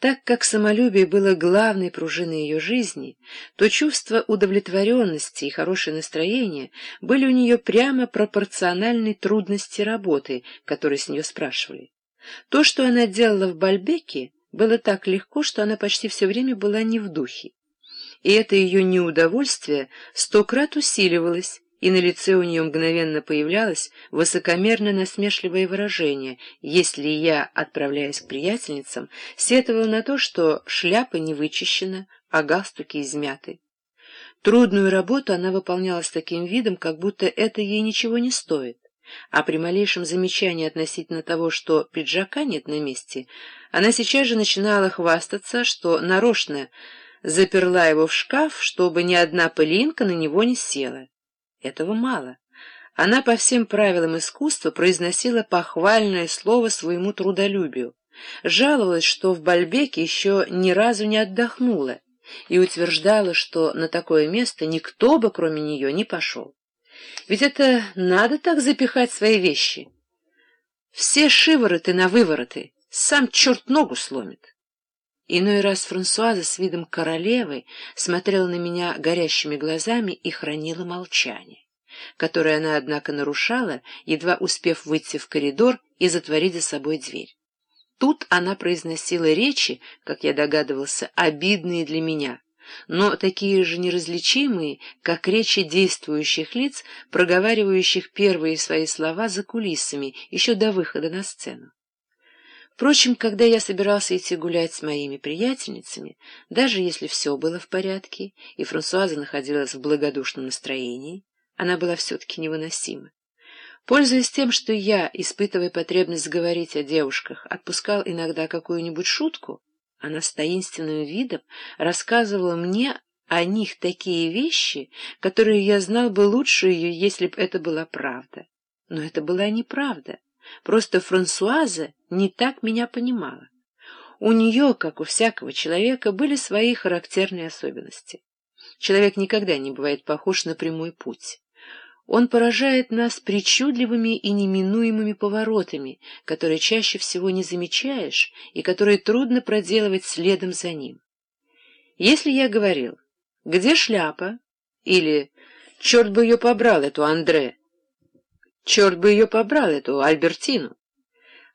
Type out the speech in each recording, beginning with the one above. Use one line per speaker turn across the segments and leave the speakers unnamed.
Так как самолюбие было главной пружиной ее жизни, то чувство удовлетворенности и хорошее настроение были у нее прямо пропорциональны трудности работы, которые с нее спрашивали. То, что она делала в Бальбеке, было так легко, что она почти все время была не в духе. И это ее неудовольствие сто крат усиливалось, и на лице у нее мгновенно появлялось высокомерно-насмешливое выражение, если я, отправляясь к приятельницам, сетовал на то, что шляпа не вычищена, а галстуки измяты. Трудную работу она выполняла с таким видом, как будто это ей ничего не стоит. А при малейшем замечании относительно того, что пиджака нет на месте, она сейчас же начинала хвастаться, что нарочно заперла его в шкаф, чтобы ни одна пылинка на него не села. Этого мало. Она по всем правилам искусства произносила похвальное слово своему трудолюбию, жаловалась, что в Бальбеке еще ни разу не отдохнула, и утверждала, что на такое место никто бы, кроме нее, не пошел. Ведь это надо так запихать свои вещи. Все шивороты на вывороты, сам черт ногу сломит. Иной раз Франсуаза с видом королевы смотрела на меня горящими глазами и хранила молчание, которое она, однако, нарушала, едва успев выйти в коридор и затворить за собой дверь. Тут она произносила речи, как я догадывался, обидные для меня, но такие же неразличимые, как речи действующих лиц, проговаривающих первые свои слова за кулисами, еще до выхода на сцену. Впрочем, когда я собирался идти гулять с моими приятельницами, даже если все было в порядке, и Франсуаза находилась в благодушном настроении, она была все-таки невыносима. Пользуясь тем, что я, испытывая потребность говорить о девушках, отпускал иногда какую-нибудь шутку, она с таинственным видом рассказывала мне о них такие вещи, которые я знал бы лучше ее, если б это была правда. Но это была неправда. Просто Франсуаза не так меня понимала. У нее, как у всякого человека, были свои характерные особенности. Человек никогда не бывает похож на прямой путь. Он поражает нас причудливыми и неминуемыми поворотами, которые чаще всего не замечаешь и которые трудно проделывать следом за ним. Если я говорил «Где шляпа?» или «Черт бы ее побрал, эту Андре», Черт бы ее побрал, эту Альбертину.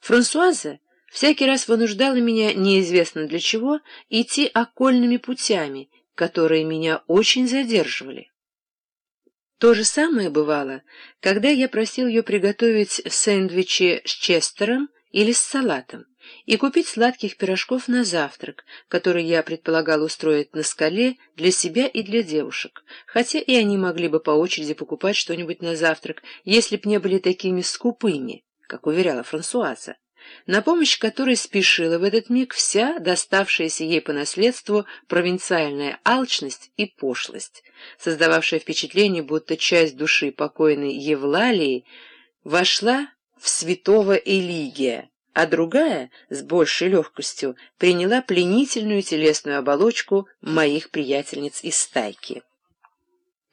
Франсуаза всякий раз вынуждала меня, неизвестно для чего, идти окольными путями, которые меня очень задерживали. То же самое бывало, когда я просил ее приготовить сэндвичи с честером или с салатом и купить сладких пирожков на завтрак, который я предполагал устроить на скале для себя и для девушек, хотя и они могли бы по очереди покупать что-нибудь на завтрак, если б не были такими скупыми, как уверяла Франсуаза, на помощь которой спешила в этот миг вся доставшаяся ей по наследству провинциальная алчность и пошлость, создававшая впечатление, будто часть души покойной Евлалии вошла в святого Элигия, а другая, с большей легкостью, приняла пленительную телесную оболочку моих приятельниц из стайки.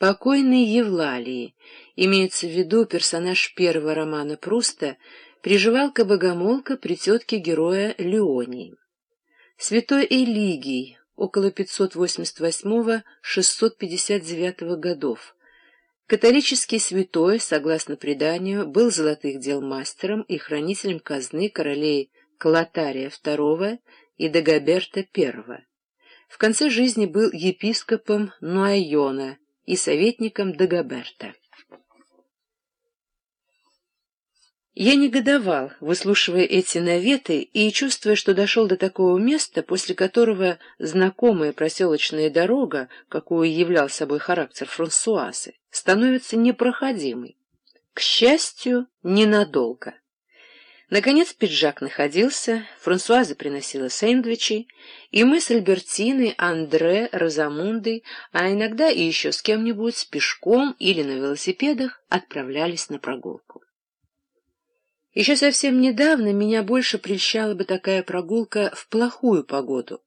Покойный Евлалии, имеется в виду персонаж первого романа Пруста, приживалка-богомолка при тетке героя Леонии. Святой Элигий, около 588-659 годов, Католический святой, согласно преданию, был золотых дел мастером и хранителем казны королей Клотария II и Дагоберта I. В конце жизни был епископом Нуайона и советником Дагоберта. Я негодовал, выслушивая эти наветы и чувствуя, что дошел до такого места, после которого знакомая проселочная дорога, какую являл собой характер Франсуазы, становится непроходимой. К счастью, ненадолго. Наконец пиджак находился, Франсуаза приносила сэндвичи, и мы с Альбертиной, Андре, Розамундой, а иногда и еще с кем-нибудь пешком или на велосипедах отправлялись на прогулку. Еще совсем недавно меня больше прельщала бы такая прогулка в плохую погоду.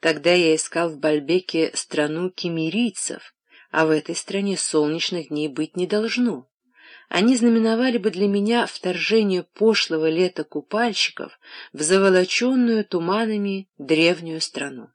Тогда я искал в Бальбеке страну кемерийцев, а в этой стране солнечных дней быть не должно. Они знаменовали бы для меня вторжение пошлого лета купальщиков в заволоченную туманами древнюю страну.